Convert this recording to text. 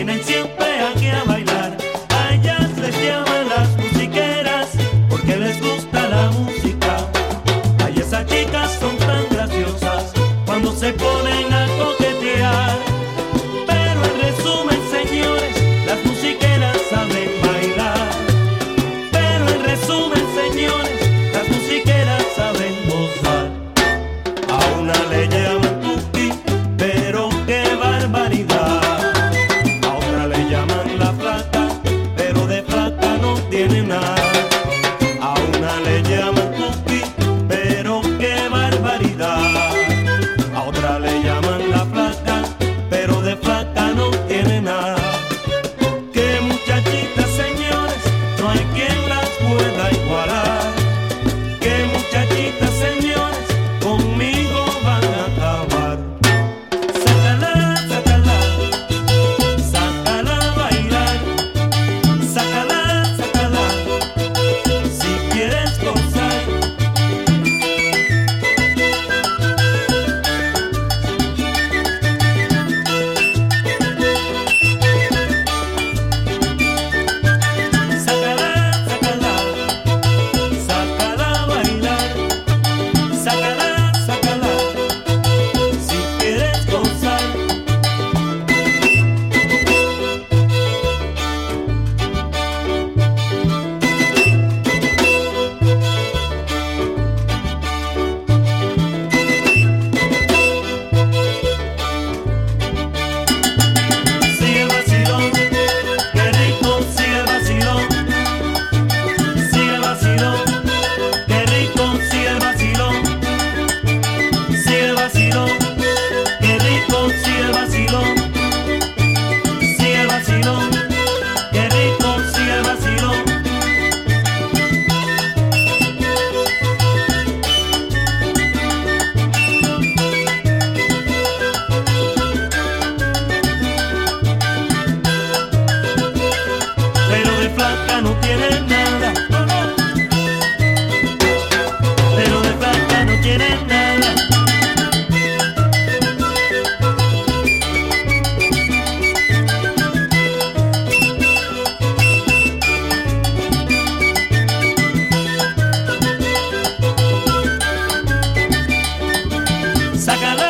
tienen cien. pena. vacilón, qué rico sigue el vacilón, sigue el vacilón, qué rico sigue el vacilón. Pero de plátano Saca